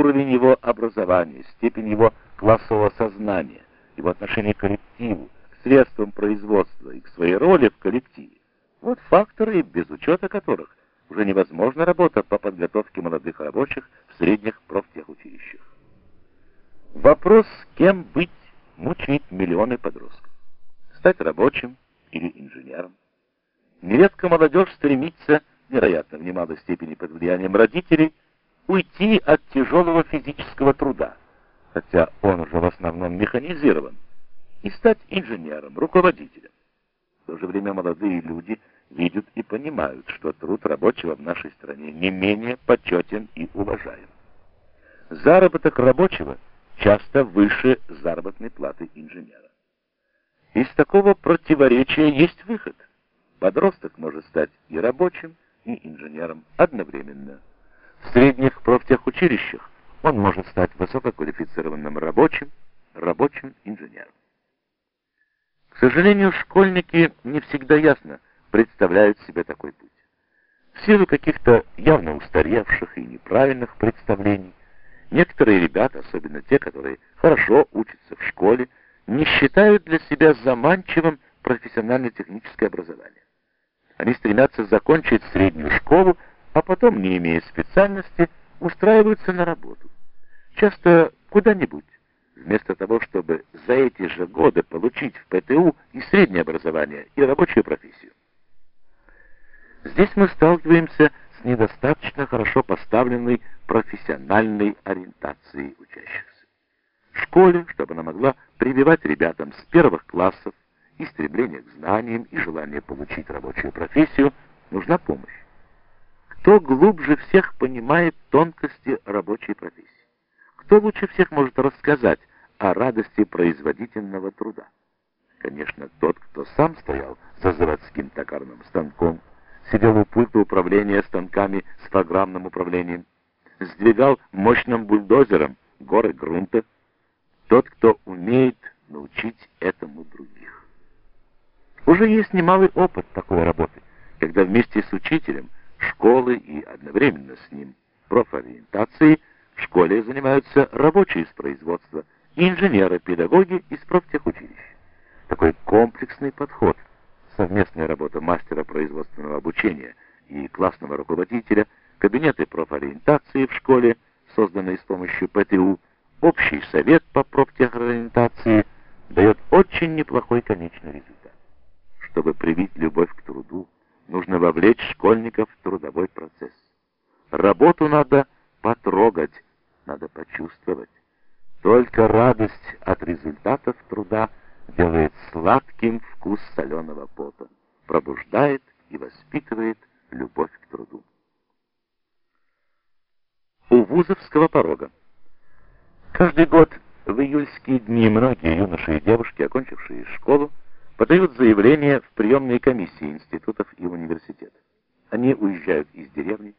уровень его образования, степень его классового сознания, его отношение к коллективу, к средствам производства и к своей роли в коллективе. Вот факторы, без учета которых уже невозможна работа по подготовке молодых рабочих в средних профтехучилищах. Вопрос, кем быть, мучает миллионы подростков. Стать рабочим или инженером. Нередко молодежь стремится, вероятно, в немалой степени под влиянием родителей, уйти от тяжелого физического труда, хотя он уже в основном механизирован, и стать инженером, руководителем. В то же время молодые люди видят и понимают, что труд рабочего в нашей стране не менее почетен и уважаем. Заработок рабочего часто выше заработной платы инженера. Из такого противоречия есть выход. Подросток может стать и рабочим, и инженером одновременно. Средних профтехучилищах он может стать высококвалифицированным рабочим, рабочим инженером. К сожалению, школьники не всегда ясно представляют себе такой путь. В силу каких-то явно устаревших и неправильных представлений, некоторые ребята, особенно те, которые хорошо учатся в школе, не считают для себя заманчивым профессионально-техническое образование. Они стремятся закончить среднюю школу, а потом, не имея специальности, устраиваются на работу. Часто куда-нибудь, вместо того, чтобы за эти же годы получить в ПТУ и среднее образование, и рабочую профессию. Здесь мы сталкиваемся с недостаточно хорошо поставленной профессиональной ориентацией учащихся. В школе, чтобы она могла прививать ребятам с первых классов и стремление к знаниям и желание получить рабочую профессию, нужна помощь. Кто глубже всех понимает тонкости рабочей профессии? Кто лучше всех может рассказать о радости производительного труда? Конечно, тот, кто сам стоял за заводским токарным станком, сидел у пульта управления станками с программным управлением, сдвигал мощным бульдозером горы грунта, тот, кто умеет научить этому других. Уже есть немалый опыт такой работы, когда вместе с учителем школы и одновременно с ним профориентацией в школе занимаются рабочие из производства и инженеры-педагоги из профтехучилищ. Такой комплексный подход, совместная работа мастера производственного обучения и классного руководителя, кабинеты профориентации в школе, созданные с помощью ПТУ, общий совет по профтехориентации дает очень неплохой конечный результат. Чтобы привить любовь к труду, нужно вовлечь школьников в трудовой процесс. Работу надо потрогать, надо почувствовать. Только радость от результатов труда делает сладким вкус соленого пота, пробуждает и воспитывает любовь к труду. У вузовского порога. Каждый год в июльские дни многие юноши и девушки, окончившие школу, подают заявления в приемные комиссии институтов и университетов. Они уезжают из деревни,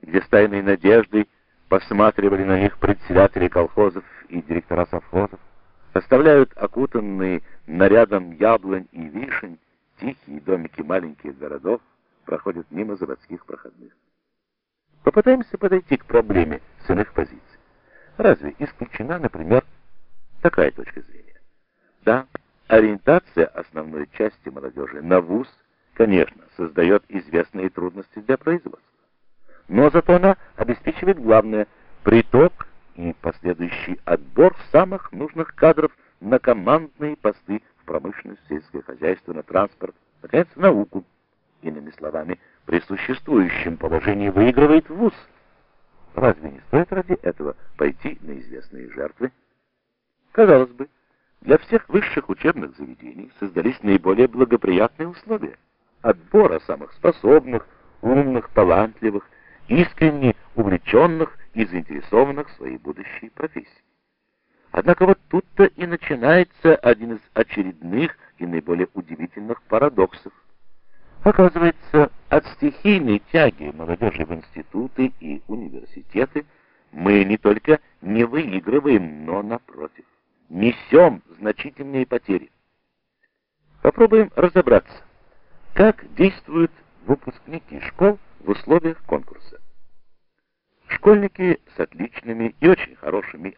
где с тайной надеждой посматривали на них председатели колхозов и директора совхозов, оставляют окутанные нарядом яблонь и вишень тихие домики маленьких городов, проходят мимо заводских проходных. Попытаемся подойти к проблеме с иных позиций. Разве исключена, например, такая точка зрения? Да, ориентация основной части молодежи на вуз, конечно, создает известные трудности для производства. Но зато она обеспечивает главное – приток и последующий отбор самых нужных кадров на командные посты в промышленность, сельское хозяйство, на транспорт, наконец, науку. Иными словами, при существующем положении выигрывает вуз. Разве не стоит ради этого пойти на известные жертвы? Казалось бы, для всех высших учебных заведений создались наиболее благоприятные условия отбора самых способных, умных, талантливых, искренне увлеченных и заинтересованных в своей будущей профессии. Однако вот тут-то и начинается один из очередных и наиболее удивительных парадоксов. Оказывается, от стихийной тяги молодежи в институты и университеты мы не только не выигрываем, но, напротив, несем значительные потери. Попробуем разобраться, как действуют выпускники школ в условиях конкурса. Школьники с отличными и очень хорошими